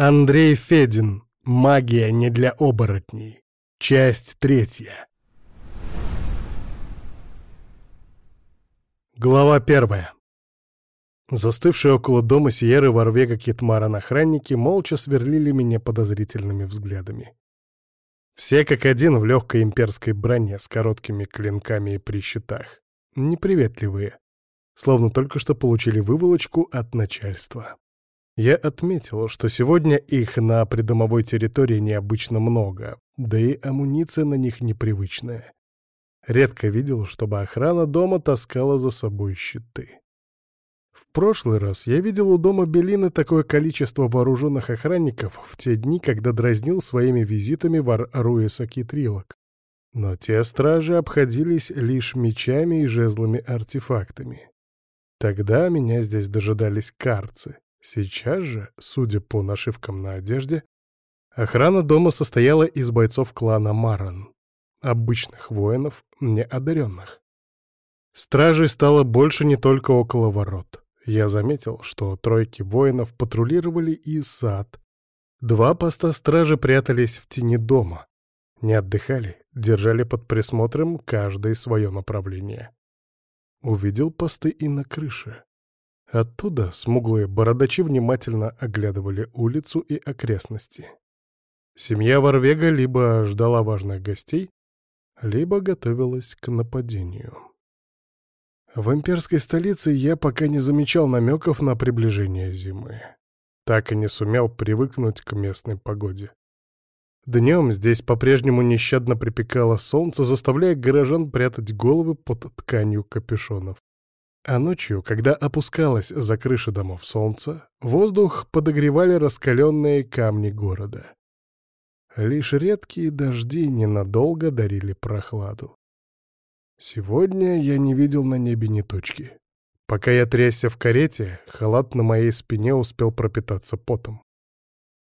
Андрей Федин. Магия не для оборотней. Часть третья. Глава первая. Застывшие около дома Сиеры Варвега Китмаран охранники молча сверлили меня подозрительными взглядами. Все как один в легкой имперской броне с короткими клинками и при щитах. Неприветливые. Словно только что получили выволочку от начальства. Я отметил, что сегодня их на придомовой территории необычно много, да и амуниция на них непривычная. Редко видел, чтобы охрана дома таскала за собой щиты. В прошлый раз я видел у дома Белины такое количество вооруженных охранников в те дни, когда дразнил своими визитами вар Руиса Китрилок. Но те стражи обходились лишь мечами и жезлыми артефактами. Тогда меня здесь дожидались карцы, Сейчас же, судя по нашивкам на одежде, охрана дома состояла из бойцов клана Маран, обычных воинов, неодаренных. Стражей стало больше не только около ворот. Я заметил, что тройки воинов патрулировали и сад. Два поста стражи прятались в тени дома. Не отдыхали, держали под присмотром каждое свое направление. Увидел посты и на крыше. Оттуда смуглые бородачи внимательно оглядывали улицу и окрестности. Семья Варвега либо ждала важных гостей, либо готовилась к нападению. В имперской столице я пока не замечал намеков на приближение зимы. Так и не сумел привыкнуть к местной погоде. Днем здесь по-прежнему нещадно припекало солнце, заставляя горожан прятать головы под тканью капюшонов. А ночью, когда опускалось за крыши домов солнце, воздух подогревали раскаленные камни города. Лишь редкие дожди ненадолго дарили прохладу. Сегодня я не видел на небе ни точки. Пока я трясся в карете, халат на моей спине успел пропитаться потом.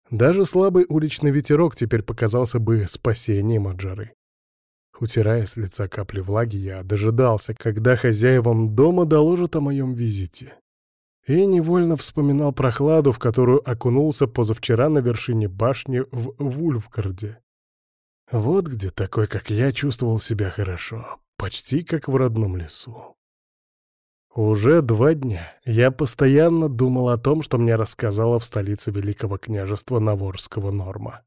Даже слабый уличный ветерок теперь показался бы спасением от жары. Утирая с лица капли влаги, я дожидался, когда хозяевам дома доложат о моем визите. И невольно вспоминал прохладу, в которую окунулся позавчера на вершине башни в Вульфгарде. Вот где такой, как я, чувствовал себя хорошо, почти как в родном лесу. Уже два дня я постоянно думал о том, что мне рассказала в столице Великого княжества Наворского Норма.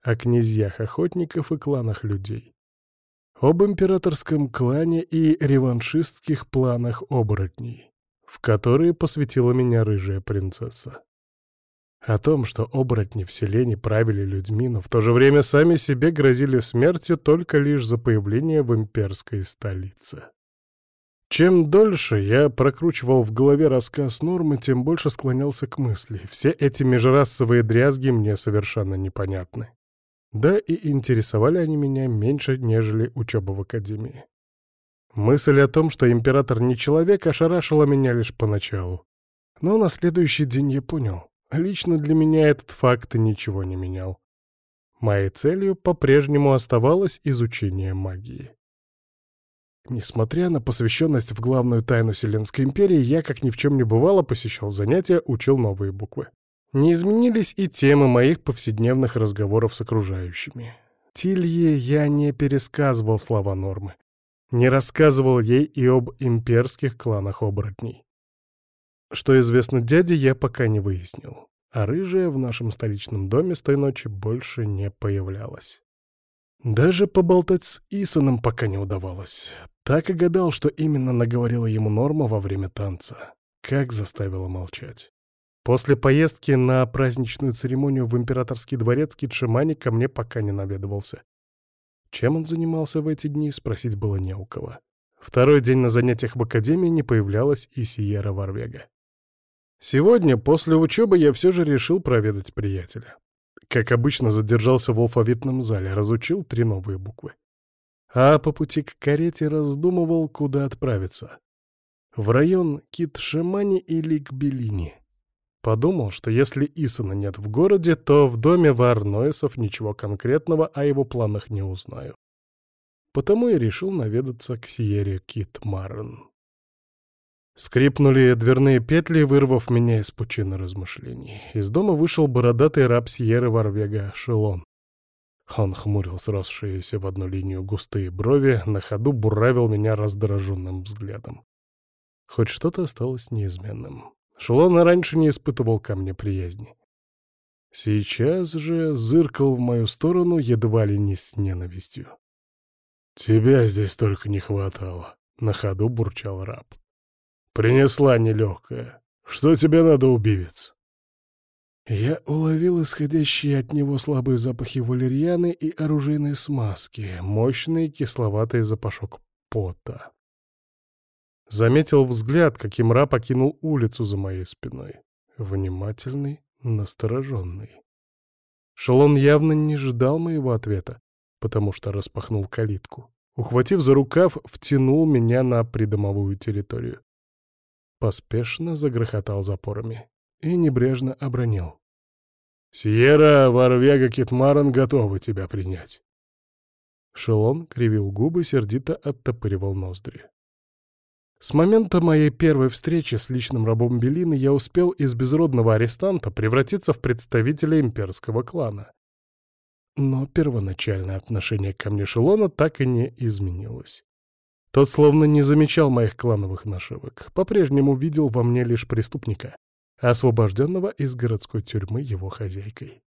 О князьях охотников и кланах людей об императорском клане и реваншистских планах оборотней, в которые посвятила меня рыжая принцесса. О том, что оборотни в селении правили людьми, но в то же время сами себе грозили смертью только лишь за появление в имперской столице. Чем дольше я прокручивал в голове рассказ Нормы, тем больше склонялся к мысли. Все эти межрасовые дрязги мне совершенно непонятны. Да и интересовали они меня меньше, нежели учеба в академии. Мысль о том, что император не человек, ошарашила меня лишь поначалу. Но на следующий день я понял, лично для меня этот факт ничего не менял. Моей целью по-прежнему оставалось изучение магии. Несмотря на посвященность в главную тайну Вселенской империи, я, как ни в чем не бывало, посещал занятия, учил новые буквы. Не изменились и темы моих повседневных разговоров с окружающими. Тилье я не пересказывал слова нормы. Не рассказывал ей и об имперских кланах оборотней. Что известно дяде, я пока не выяснил. А рыжая в нашем столичном доме с той ночи больше не появлялась. Даже поболтать с Исоном пока не удавалось. Так и гадал, что именно наговорила ему Норма во время танца. Как заставила молчать. После поездки на праздничную церемонию в императорский дворец Китшимани ко мне пока не наведывался. Чем он занимался в эти дни, спросить было не у кого. Второй день на занятиях в академии не появлялась и Сиера Варвега. Сегодня, после учебы, я все же решил проведать приятеля. Как обычно, задержался в алфавитном зале, разучил три новые буквы. А по пути к карете раздумывал, куда отправиться. В район Китшемани или к Белини. Подумал, что если Исона нет в городе, то в доме Варноисов ничего конкретного о его планах не узнаю. Потому и решил наведаться к Сиере Кит Маррен. Скрипнули дверные петли, вырвав меня из пучины размышлений. Из дома вышел бородатый раб Сьерры Варвега Шелон. Он хмурил сросшиеся в одну линию густые брови, на ходу буравил меня раздраженным взглядом. Хоть что-то осталось неизменным. Шелон раньше не испытывал ко мне приязни. Сейчас же зыркал в мою сторону едва ли не с ненавистью. «Тебя здесь только не хватало», — на ходу бурчал раб. Принесла нелегкая. Что тебе надо, убивец?» Я уловил исходящие от него слабые запахи валерьяны и оружейной смазки, мощный кисловатый запашок пота. Заметил взгляд, каким раб покинул улицу за моей спиной. Внимательный, настороженный. Шелон явно не ждал моего ответа, потому что распахнул калитку. Ухватив за рукав, втянул меня на придомовую территорию поспешно загрохотал запорами и небрежно обронил. «Сьерра Варвега Китмаран готовы тебя принять». Шелон кривил губы, сердито оттопыривал ноздри. С момента моей первой встречи с личным рабом Белины я успел из безродного арестанта превратиться в представителя имперского клана. Но первоначальное отношение ко мне Шелона так и не изменилось. Тот словно не замечал моих клановых нашивок, по-прежнему видел во мне лишь преступника, освобожденного из городской тюрьмы его хозяйкой.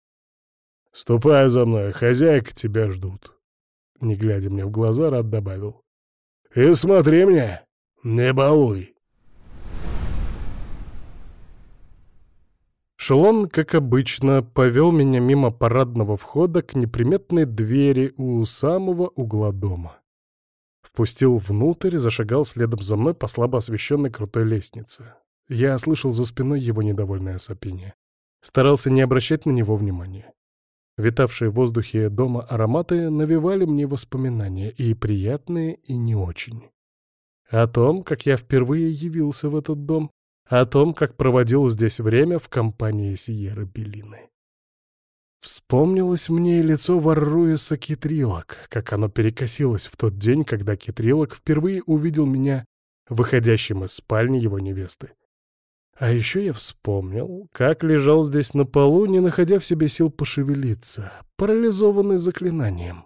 «Ступай за мной, хозяйка тебя ждут», — не глядя мне в глаза, Рад добавил. «И смотри мне, не балуй». Шелон, как обычно, повел меня мимо парадного входа к неприметной двери у самого угла дома. Впустил внутрь, зашагал следом за мной по слабо освещенной крутой лестнице. Я слышал за спиной его недовольное сопение. Старался не обращать на него внимания. Витавшие в воздухе дома ароматы навевали мне воспоминания, и приятные, и не очень. О том, как я впервые явился в этот дом, о том, как проводил здесь время в компании Сиеры Белины. Вспомнилось мне и лицо Варруиса Китрилок, как оно перекосилось в тот день, когда Китрилок впервые увидел меня выходящим из спальни его невесты. А еще я вспомнил, как лежал здесь на полу, не находя в себе сил пошевелиться, парализованный заклинанием.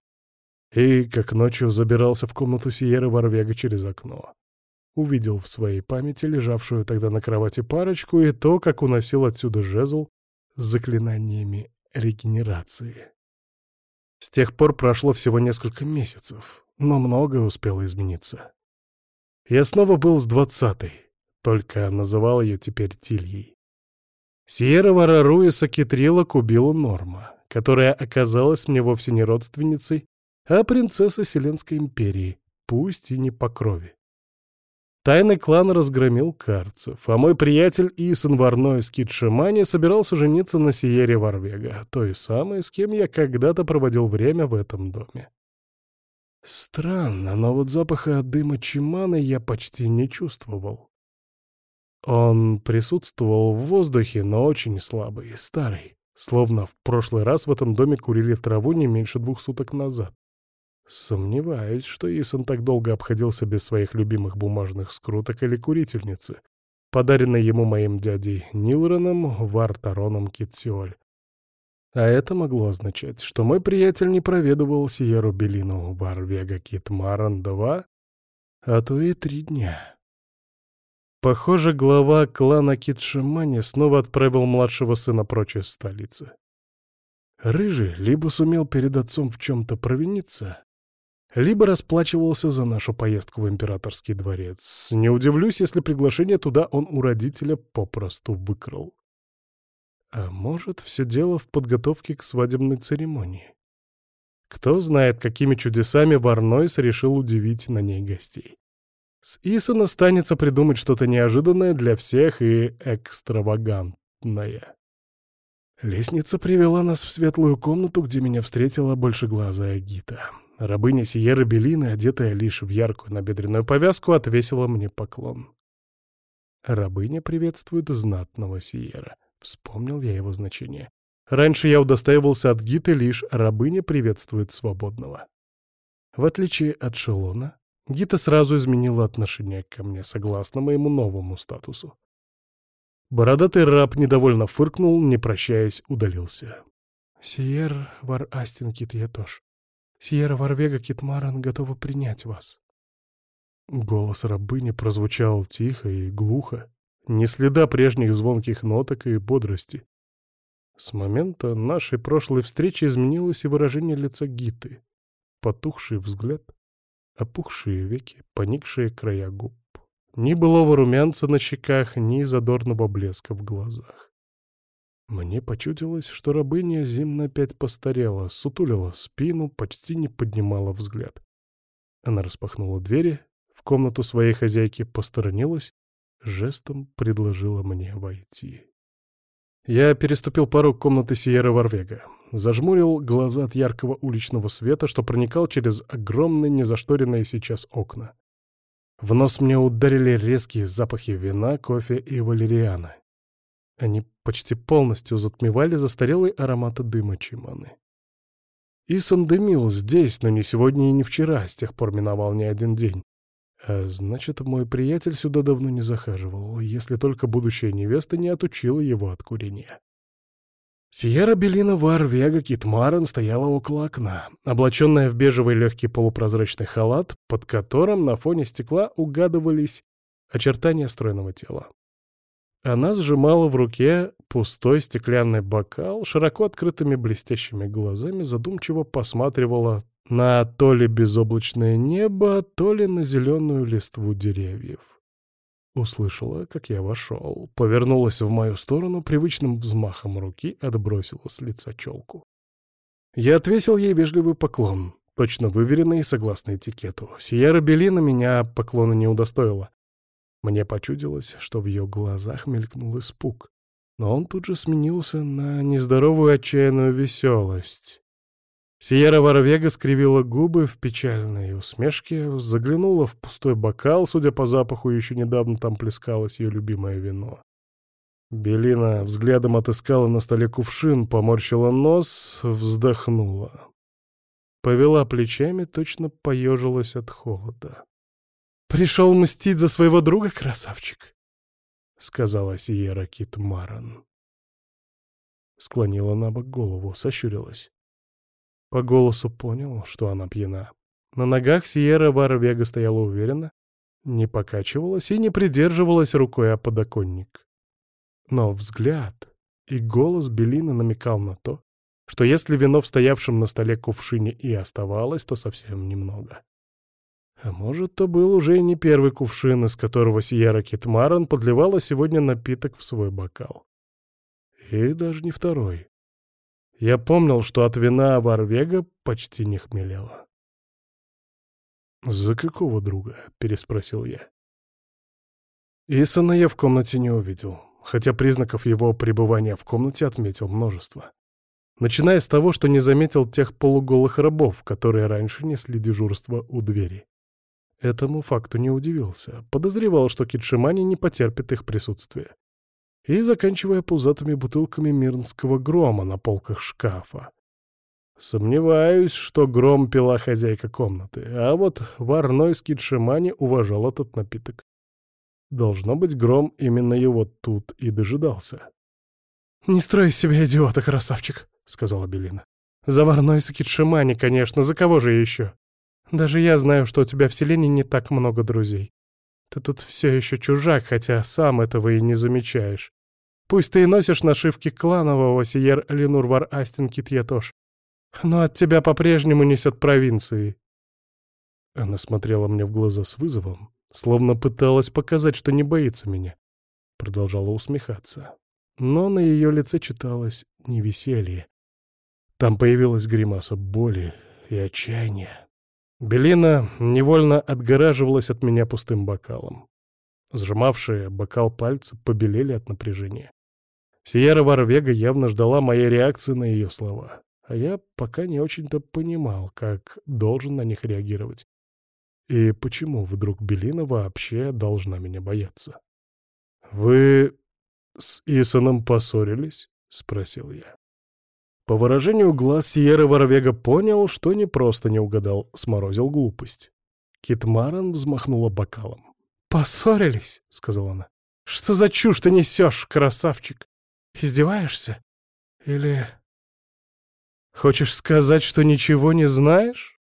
И как ночью забирался в комнату Сиеры Варвега через окно. Увидел в своей памяти лежавшую тогда на кровати парочку и то, как уносил отсюда жезл с заклинаниями регенерации. С тех пор прошло всего несколько месяцев, но многое успело измениться. Я снова был с двадцатой, только называл ее теперь Тильей. Сьерра Вараруиса Китрилок убила Норма, которая оказалась мне вовсе не родственницей, а принцесса Селенской империи, пусть и не по крови. Тайный клан разгромил карцев, а мой приятель Исон Варной из Китшимани собирался жениться на Сиере Варвега, той самой, с кем я когда-то проводил время в этом доме. Странно, но вот запаха дыма Чиманы я почти не чувствовал. Он присутствовал в воздухе, но очень слабый старый, словно в прошлый раз в этом доме курили траву не меньше двух суток назад. Сомневаюсь, что Исон так долго обходился без своих любимых бумажных скруток или курительницы, подаренной ему моим дядей Нилроном Вартароном Китсиоль. А это могло означать, что мой приятель не проведывал Сиеру Белину Варвега Китмаран-2, а то и три дня. Похоже, глава клана Китшимани снова отправил младшего сына прочь из столицы. Рыжий либо сумел перед отцом в чем-то провиниться, либо расплачивался за нашу поездку в императорский дворец. Не удивлюсь, если приглашение туда он у родителя попросту выкрал. А может, все дело в подготовке к свадебной церемонии. Кто знает, какими чудесами Варнойс решил удивить на ней гостей. С Исон останется придумать что-то неожиданное для всех и экстравагантное. Лестница привела нас в светлую комнату, где меня встретила большеглазая Гита. Рабыня Сиеры Белины, одетая лишь в яркую набедренную повязку, отвесила мне поклон. Рабыня приветствует знатного Сиера. Вспомнил я его значение. Раньше я удостаивался от Гиты лишь рабыня приветствует свободного. В отличие от Шелона, Гита сразу изменила отношение ко мне, согласно моему новому статусу. Бородатый раб недовольно фыркнул, не прощаясь, удалился. «Сиер вар Астин Кит Ятош. Сиера Варвега Китмаран готова принять вас». Голос рабыни прозвучал тихо и глухо, ни следа прежних звонких ноток и бодрости. С момента нашей прошлой встречи изменилось и выражение лица Гиты. Потухший взгляд, опухшие веки, поникшие края губ. Ни былого румянца на щеках, ни задорного блеска в глазах. Мне почудилось, что рабыня зимно опять постарела, сутулила спину, почти не поднимала взгляд. Она распахнула двери, в комнату своей хозяйки посторонилась, жестом предложила мне войти. Я переступил порог комнаты Сиера Варвега, зажмурил глаза от яркого уличного света, что проникал через огромные незашторенные сейчас окна. В нос мне ударили резкие запахи вина, кофе и валериана. Они почти полностью затмевали застарелые ароматы дыма чиманы. Исон дымил здесь, но не сегодня и не вчера, с тех пор миновал не один день. А значит, мой приятель сюда давно не захаживал, если только будущая невеста не отучила его от курения. Сиера Белина Вар Вега Китмаран стояла около окна, облаченная в бежевый легкий полупрозрачный халат, под которым на фоне стекла угадывались очертания стройного тела. Она сжимала в руке пустой стеклянный бокал, широко открытыми блестящими глазами задумчиво посматривала на то ли безоблачное небо, то ли на зеленую листву деревьев. Услышала, как я вошел, повернулась в мою сторону, привычным взмахом руки отбросила с лица челку. Я отвесил ей вежливый поклон, точно выверенный и согласно этикету. Сиера Белина меня поклона не удостоила. Мне почудилось, что в ее глазах мелькнул испуг, но он тут же сменился на нездоровую отчаянную веселость. Сиера Варвега скривила губы в печальной усмешке, заглянула в пустой бокал, судя по запаху, еще недавно там плескалось ее любимое вино. Белина взглядом отыскала на столе кувшин, поморщила нос, вздохнула. Повела плечами, точно поежилась от холода. «Пришел мстить за своего друга, красавчик?» — сказала Сиера Кит Маран. Склонила на бок голову, сощурилась. По голосу понял, что она пьяна. На ногах Сиера Варвега стояла уверенно, не покачивалась и не придерживалась рукой о подоконник. Но взгляд и голос Белины намекал на то, что если вино в стоявшем на столе кувшине и оставалось, то совсем немного. А может, то был уже не первый кувшин, из которого Сиера Китмаран подливала сегодня напиток в свой бокал. И даже не второй. Я помнил, что от вина Варвега почти не хмелела. «За какого друга?» — переспросил я. Исона я в комнате не увидел, хотя признаков его пребывания в комнате отметил множество. Начиная с того, что не заметил тех полуголых рабов, которые раньше несли дежурство у двери. Этому факту не удивился. Подозревал, что Китшимани не потерпит их присутствие. И заканчивая пузатыми бутылками мирнского грома на полках шкафа. Сомневаюсь, что гром пила хозяйка комнаты, а вот Варной с Китшимани уважал этот напиток. Должно быть, гром именно его тут и дожидался. «Не строй из себя идиота, красавчик», — сказала Белина. «За Варной с Китшимани, конечно, за кого же еще?» Даже я знаю, что у тебя в селении не так много друзей. Ты тут все еще чужак, хотя сам этого и не замечаешь. Пусть ты и носишь нашивки кланового Сиер Ленурвар Астин Китьятош, но от тебя по-прежнему несет провинции. Она смотрела мне в глаза с вызовом, словно пыталась показать, что не боится меня. Продолжала усмехаться. Но на ее лице читалось невеселье. Там появилась гримаса боли и отчаяния. Белина невольно отгораживалась от меня пустым бокалом. Сжимавшие бокал пальцы побелели от напряжения. Сиера Варвега явно ждала моей реакции на ее слова, а я пока не очень-то понимал, как должен на них реагировать. И почему вдруг Белина вообще должна меня бояться? «Вы с Исоном поссорились?» — спросил я. По выражению глаз Сьерра Воровега понял, что не просто не угадал, сморозил глупость. Китмаран взмахнула бокалом. «Поссорились?» — сказала она. «Что за чушь ты несешь, красавчик? Издеваешься? Или... Хочешь сказать, что ничего не знаешь?»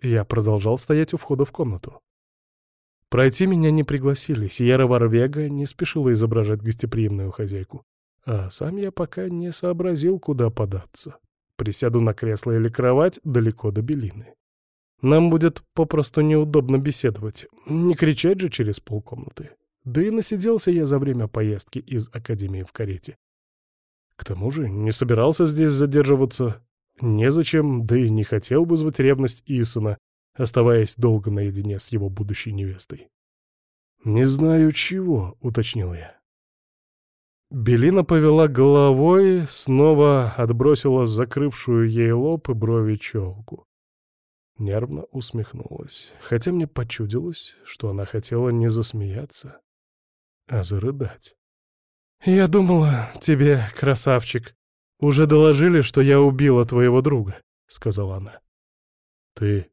Я продолжал стоять у входа в комнату. Пройти меня не пригласили, Сьерра Варвега не спешила изображать гостеприимную хозяйку. А сам я пока не сообразил, куда податься. Присяду на кресло или кровать далеко до Белины. Нам будет попросту неудобно беседовать, не кричать же через полкомнаты. Да и насиделся я за время поездки из академии в карете. К тому же не собирался здесь задерживаться. Незачем, да и не хотел вызвать ревность Исона, оставаясь долго наедине с его будущей невестой. «Не знаю чего», — уточнил я. Белина повела головой, снова отбросила закрывшую ей лоб и брови челку. Нервно усмехнулась, хотя мне почудилось, что она хотела не засмеяться, а зарыдать. «Я думала, тебе, красавчик, уже доложили, что я убила твоего друга», — сказала она. «Ты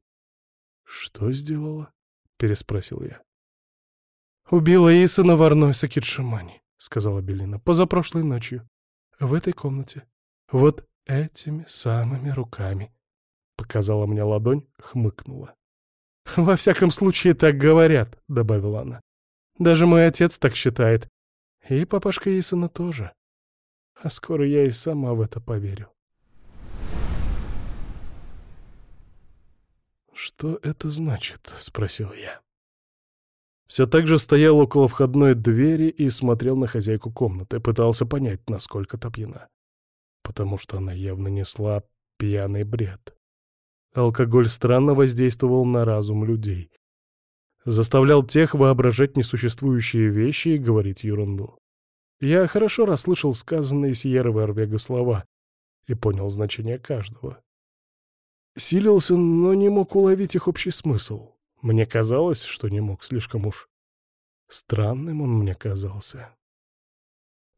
что сделала?» — переспросил я. «Убила Исана Варной Сакитшимани», — сказала Белина, — «позапрошлой ночью. В этой комнате. Вот этими самыми руками». Показала мне ладонь, хмыкнула. «Во всяком случае, так говорят», — добавила она. «Даже мой отец так считает. И папашка Исана тоже. А скоро я и сама в это поверю». «Что это значит?» — спросил я. Все так же стоял около входной двери и смотрел на хозяйку комнаты, пытался понять, насколько та пьяна. Потому что она явно несла пьяный бред. Алкоголь странно воздействовал на разум людей. Заставлял тех воображать несуществующие вещи и говорить ерунду. Я хорошо расслышал сказанные Сьерровой Орвега слова и понял значение каждого. Силился, но не мог уловить их общий смысл. Мне казалось, что не мог слишком уж. Странным он мне казался.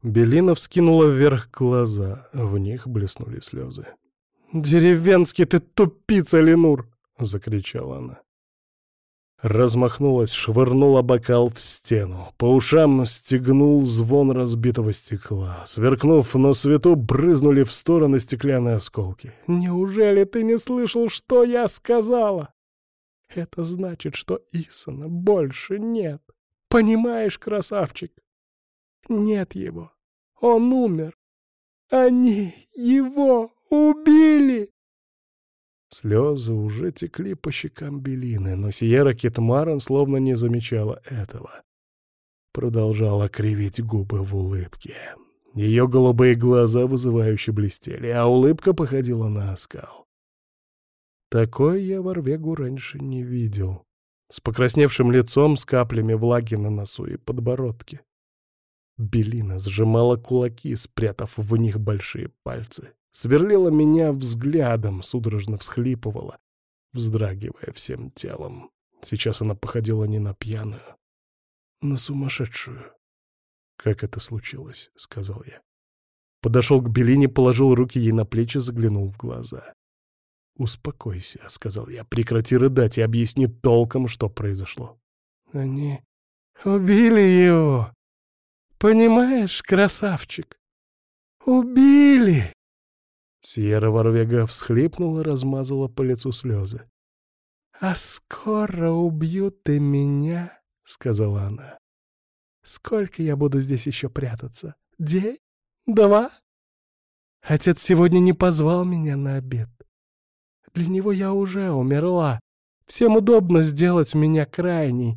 Белина вскинула вверх глаза, в них блеснули слезы. «Деревенский ты тупица, Ленур!» — закричала она. Размахнулась, швырнула бокал в стену. По ушам стегнул звон разбитого стекла. Сверкнув на свету, брызнули в стороны стеклянные осколки. «Неужели ты не слышал, что я сказала?» «Это значит, что Исона больше нет. Понимаешь, красавчик? Нет его. Он умер. Они его Убили!» Слезы уже текли по щекам Белины, но Сиера Китмаран словно не замечала этого. Продолжала кривить губы в улыбке. Ее голубые глаза вызывающе блестели, а улыбка походила на оскал. Такой я Варвегу раньше не видел. С покрасневшим лицом, с каплями влаги на носу и подбородке. Белина сжимала кулаки, спрятав в них большие пальцы сверлила меня взглядом, судорожно всхлипывала, вздрагивая всем телом. Сейчас она походила не на пьяную, на сумасшедшую. «Как это случилось?» — сказал я. Подошел к Белине, положил руки ей на плечи, заглянул в глаза. «Успокойся», — сказал я, — «прекрати рыдать и объясни толком, что произошло». «Они убили его. Понимаешь, красавчик? Убили!» Сьерра Варвега всхлипнула, размазала по лицу слезы. «А скоро убьют и меня», — сказала она. «Сколько я буду здесь еще прятаться? День? Два?» Отец сегодня не позвал меня на обед. Для него я уже умерла. Всем удобно сделать меня крайней.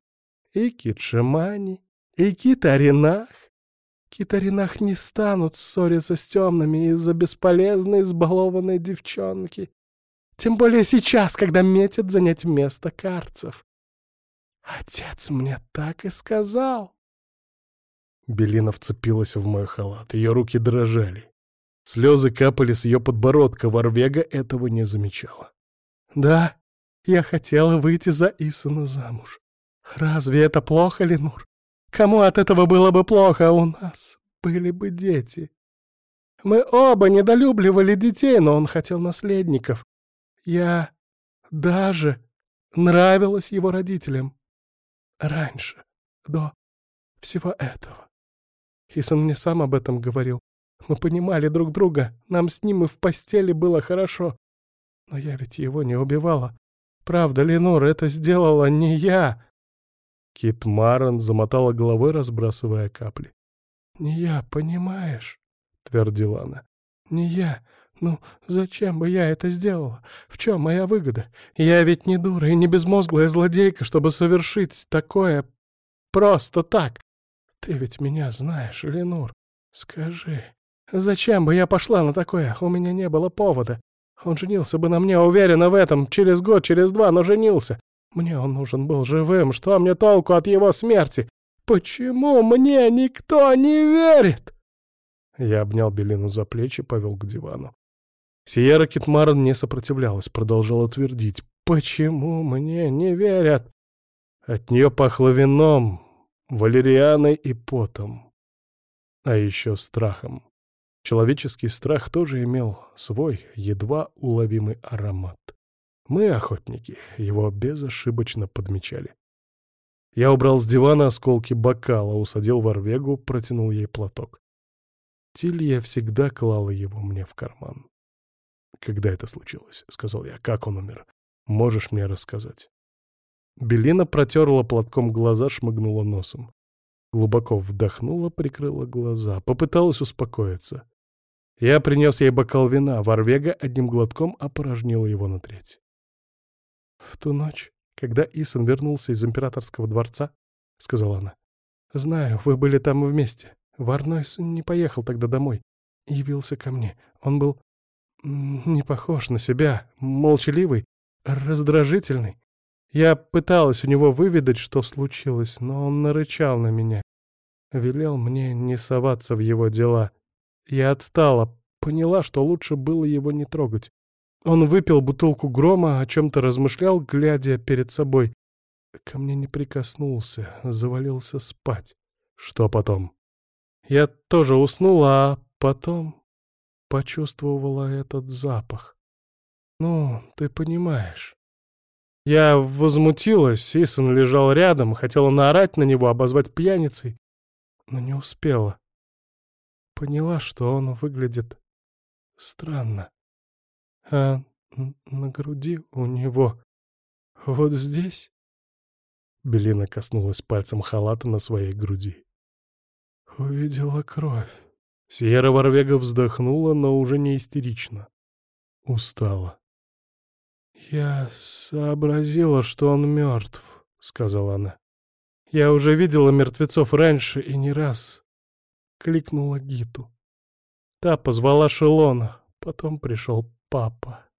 И Кит Шимани, и Кит Аринах. Китаринах не станут ссориться с темными из-за бесполезной избалованной девчонки. Тем более сейчас, когда метят занять место карцев. Отец мне так и сказал. Белина вцепилась в мой халат, ее руки дрожали. Слезы капали с ее подбородка, Варвега этого не замечала. «Да, я хотела выйти за Исуна замуж. Разве это плохо, Ленур? Кому от этого было бы плохо, у нас были бы дети. Мы оба недолюбливали детей, но он хотел наследников. Я даже нравилась его родителям. Раньше, до всего этого. Исон мне сам об этом говорил. Мы понимали друг друга, нам с ним и в постели было хорошо. Но я ведь его не убивала. Правда, Ленор, это сделала не я. Кит Марон замотала головой, разбрасывая капли. «Не я, понимаешь?» — твердила она. «Не я. Ну, зачем бы я это сделала? В чем моя выгода? Я ведь не дура и не безмозглая злодейка, чтобы совершить такое просто так. Ты ведь меня знаешь, Ленур. Скажи, зачем бы я пошла на такое? У меня не было повода. Он женился бы на мне, уверена в этом, через год, через два, но женился. Мне он нужен был живым, что мне толку от его смерти? Почему мне никто не верит?» Я обнял Белину за плечи, повел к дивану. Сиера Китмаран не сопротивлялась, продолжала твердить. «Почему мне не верят?» От нее пахло вином, валерианой и потом. А еще страхом. Человеческий страх тоже имел свой, едва уловимый аромат. Мы, охотники, его безошибочно подмечали. Я убрал с дивана осколки бокала, усадил в Орвегу, протянул ей платок. Тилья всегда клала его мне в карман. «Когда это случилось?» — сказал я. «Как он умер? Можешь мне рассказать?» Белина протерла платком глаза, шмыгнула носом. Глубоко вдохнула, прикрыла глаза, попыталась успокоиться. Я принес ей бокал вина, Варвега одним глотком опорожнила его на треть. «В ту ночь, когда Исон вернулся из императорского дворца, — сказала она, — знаю, вы были там вместе. Варнойс не поехал тогда домой. Явился ко мне. Он был не похож на себя, молчаливый, раздражительный. Я пыталась у него выведать, что случилось, но он нарычал на меня. Велел мне не соваться в его дела. Я отстала, поняла, что лучше было его не трогать. Он выпил бутылку грома, о чем-то размышлял, глядя перед собой. Ко мне не прикоснулся, завалился спать. Что потом? Я тоже уснула, а потом почувствовала этот запах. Ну, ты понимаешь. Я возмутилась, Исон лежал рядом, хотела наорать на него, обозвать пьяницей, но не успела. Поняла, что он выглядит странно. А на груди у него... Вот здесь...» Белина коснулась пальцем халата на своей груди. «Увидела кровь». Сьерра Варвега вздохнула, но уже не истерично. Устала. «Я сообразила, что он мертв», — сказала она. «Я уже видела мертвецов раньше и не раз». Кликнула Гиту. Та позвала Шелона, потом пришел папа.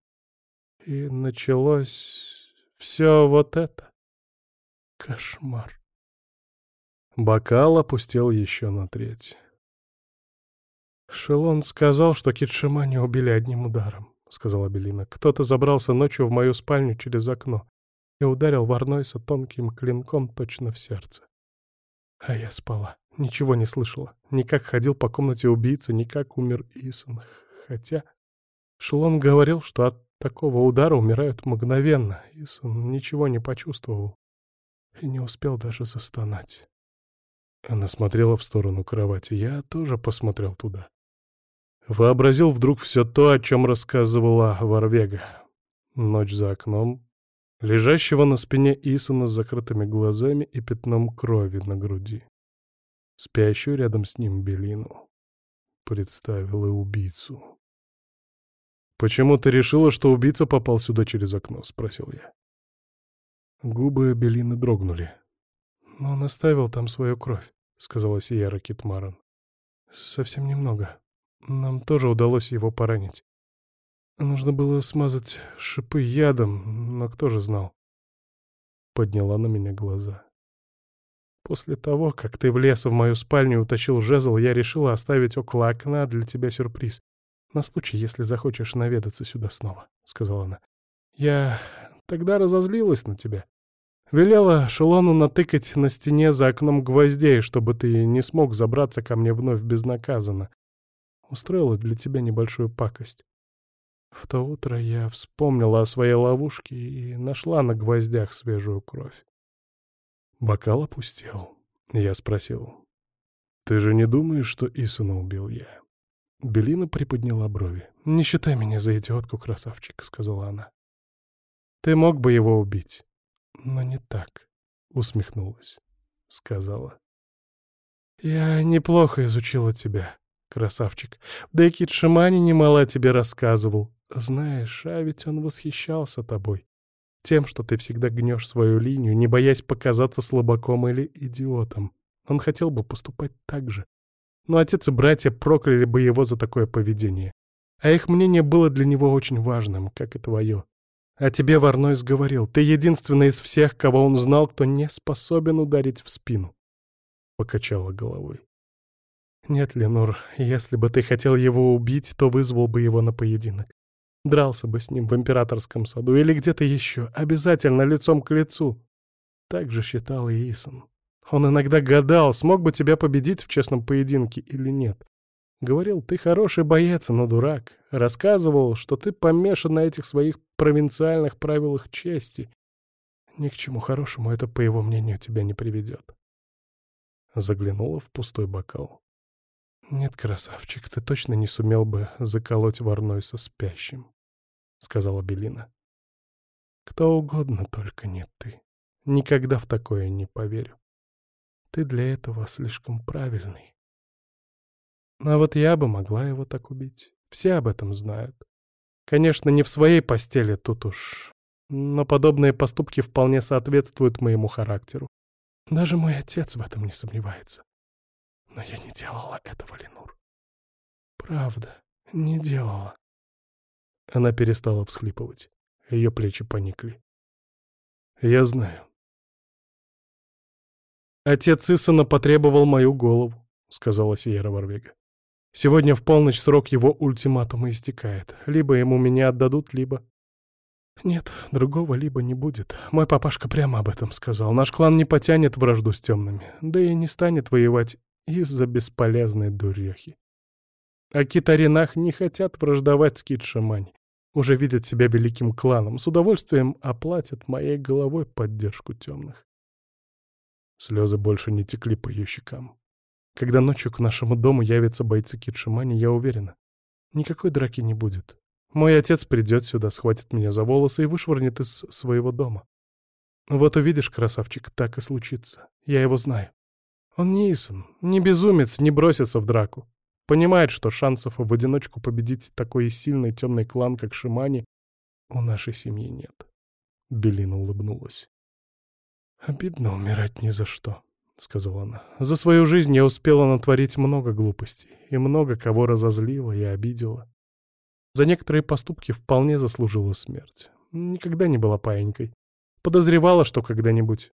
И началось все вот это. Кошмар. Бокал опустел еще на треть. «Шелон сказал, что Китшимани убили одним ударом», — сказала Белина. «Кто-то забрался ночью в мою спальню через окно и ударил Варнойса тонким клинком точно в сердце. А я спала, ничего не слышала. Ни как ходил по комнате убийца, ни как умер Исон. Хотя Шелон говорил, что от такого удара умирают мгновенно. Исон ничего не почувствовал и не успел даже застонать. Она смотрела в сторону кровати. Я тоже посмотрел туда. Вообразил вдруг все то, о чем рассказывала Варвега. Ночь за окном, лежащего на спине Исона с закрытыми глазами и пятном крови на груди. Спящую рядом с ним Белину. Представил и убийцу. «Почему ты решила, что убийца попал сюда через окно?» — спросил я. Губы Белины дрогнули. «Но он оставил там свою кровь», — сказала Сиера Китмаран. «Совсем немного. Нам тоже удалось его поранить. Нужно было смазать шипы ядом, но кто же знал?» Подняла на меня глаза. «После того, как ты влез в мою спальню и утащил жезл, я решила оставить около окна для тебя сюрприз. «На случай, если захочешь наведаться сюда снова», — сказала она. «Я тогда разозлилась на тебя. Велела Шелону натыкать на стене за окном гвоздей, чтобы ты не смог забраться ко мне вновь безнаказанно. Устроила для тебя небольшую пакость. В то утро я вспомнила о своей ловушке и нашла на гвоздях свежую кровь. Бокал опустел. Я спросил. «Ты же не думаешь, что Исона убил я?» Белина приподняла брови. «Не считай меня за идиотку, красавчик», — сказала она. «Ты мог бы его убить, но не так», — усмехнулась, — сказала. «Я неплохо изучила тебя, красавчик. Да и Кит Шимани немало о тебе рассказывал. Знаешь, а ведь он восхищался тобой. Тем, что ты всегда гнешь свою линию, не боясь показаться слабаком или идиотом. Он хотел бы поступать так же. Но отец и братья прокляли бы его за такое поведение. А их мнение было для него очень важным, как и твое. А тебе Варнойс говорил, ты единственный из всех, кого он знал, кто не способен ударить в спину. Покачала головой. Нет, Ленур, если бы ты хотел его убить, то вызвал бы его на поединок. Дрался бы с ним в императорском саду или где-то еще, обязательно лицом к лицу. Так же считал и Исон. Он иногда гадал, смог бы тебя победить в честном поединке или нет. Говорил, ты хороший боец, но дурак. Рассказывал, что ты помешан на этих своих провинциальных правилах чести. Ни к чему хорошему это, по его мнению, тебя не приведет. Заглянула в пустой бокал. «Нет, красавчик, ты точно не сумел бы заколоть Варной со спящим», — сказала Белина. «Кто угодно, только не ты. Никогда в такое не поверю. Ты для этого слишком правильный. А вот я бы могла его так убить. Все об этом знают. Конечно, не в своей постели тут уж, но подобные поступки вполне соответствуют моему характеру. Даже мой отец в этом не сомневается. Но я не делала этого, Ленур. Правда, не делала. Она перестала всхлипывать. Ее плечи поникли. Я знаю. Отец Исона потребовал мою голову, сказала Сиера Варвега. Сегодня в полночь срок его ультиматума истекает. Либо ему меня отдадут, либо... Нет, другого либо не будет. Мой папашка прямо об этом сказал. Наш клан не потянет вражду с темными, да и не станет воевать из-за бесполезной дурехи. А китаринах не хотят враждовать с. Уже видят себя великим кланом, с удовольствием оплатят моей головой поддержку темных. Слезы больше не текли по ее щекам. Когда ночью к нашему дому явятся бойцы Китшимани, я уверена, никакой драки не будет. Мой отец придет сюда, схватит меня за волосы и вышвырнет из своего дома. Вот увидишь, красавчик, так и случится. Я его знаю. Он не Исон, не безумец, не бросится в драку. Понимает, что шансов в одиночку победить такой сильный темный клан, как Шимани, у нашей семьи нет. Белина улыбнулась. «Обидно умирать ни за что», — сказала она. «За свою жизнь я успела натворить много глупостей, и много кого разозлила и обидела. За некоторые поступки вполне заслужила смерть. Никогда не была паинькой. Подозревала, что когда-нибудь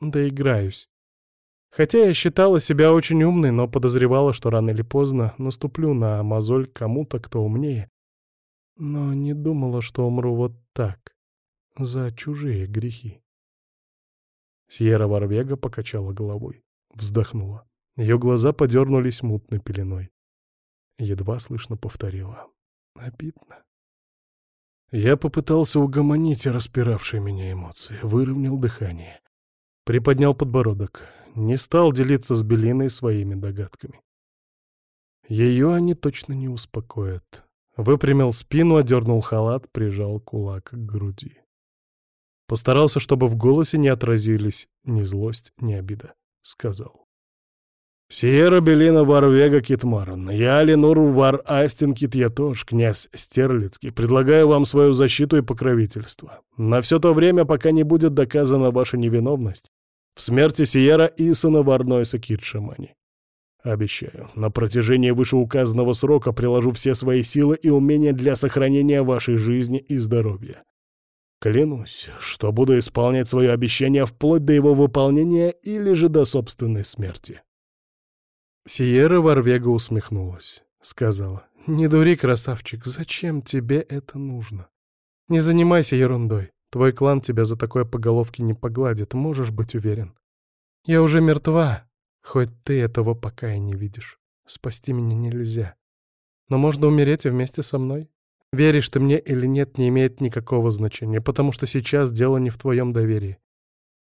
доиграюсь. Хотя я считала себя очень умной, но подозревала, что рано или поздно наступлю на мозоль кому-то, кто умнее. Но не думала, что умру вот так, за чужие грехи. Сьерра Варвега покачала головой, вздохнула. Ее глаза подернулись мутной пеленой. Едва слышно повторила. Обидно. Я попытался угомонить распиравшие меня эмоции, выровнял дыхание. Приподнял подбородок не стал делиться с Белиной своими догадками. Ее они точно не успокоят. Выпрямил спину, одернул халат, прижал кулак к груди. Постарался, чтобы в голосе не отразились ни злость, ни обида. Сказал. «Сиера Белина Варвега Китмаран, я Ленур Вар Астин Китьятош, князь Стерлицкий, предлагаю вам свою защиту и покровительство. На все то время, пока не будет доказана ваша невиновность, в смерти Сиера Исона Варнойса Китшимани. Обещаю, на протяжении вышеуказанного срока приложу все свои силы и умения для сохранения вашей жизни и здоровья. Клянусь, что буду исполнять свое обещание вплоть до его выполнения или же до собственной смерти. Сиера Варвега усмехнулась, сказала, «Не дури, красавчик, зачем тебе это нужно? Не занимайся ерундой. Твой клан тебя за такое по головке не погладит, можешь быть уверен. Я уже мертва, хоть ты этого пока и не видишь. Спасти меня нельзя. Но можно умереть вместе со мной. Веришь ты мне или нет, не имеет никакого значения, потому что сейчас дело не в твоем доверии.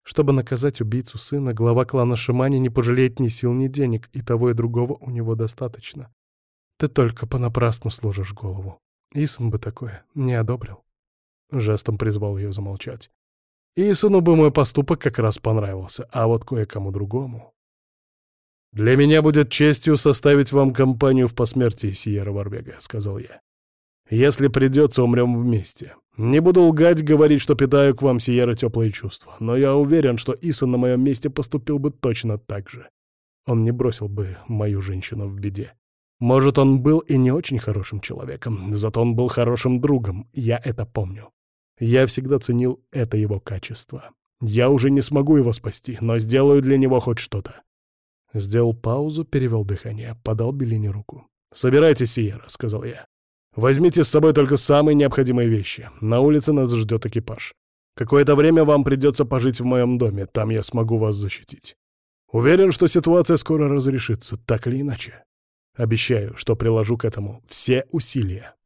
Чтобы наказать убийцу сына, глава клана Шимани не пожалеет ни сил, ни денег, и того и другого у него достаточно. Ты только понапрасну сложишь голову. Исон бы такое не одобрил. Жестом призвал ее замолчать. Исону бы мой поступок как раз понравился, а вот кое-кому другому... «Для меня будет честью составить вам компанию в посмертии, Сиера Варвега», — сказал я. «Если придется, умрем вместе. Не буду лгать, говорить, что питаю к вам, Сиера, теплые чувства, но я уверен, что Исон на моем месте поступил бы точно так же. Он не бросил бы мою женщину в беде. Может, он был и не очень хорошим человеком, зато он был хорошим другом, я это помню. Я всегда ценил это его качество. Я уже не смогу его спасти, но сделаю для него хоть что-то. Сделал паузу, перевел дыхание, подал Белине руку. «Собирайтесь, Сиера», — сказал я. «Возьмите с собой только самые необходимые вещи. На улице нас ждет экипаж. Какое-то время вам придется пожить в моем доме, там я смогу вас защитить. Уверен, что ситуация скоро разрешится, так или иначе. Обещаю, что приложу к этому все усилия».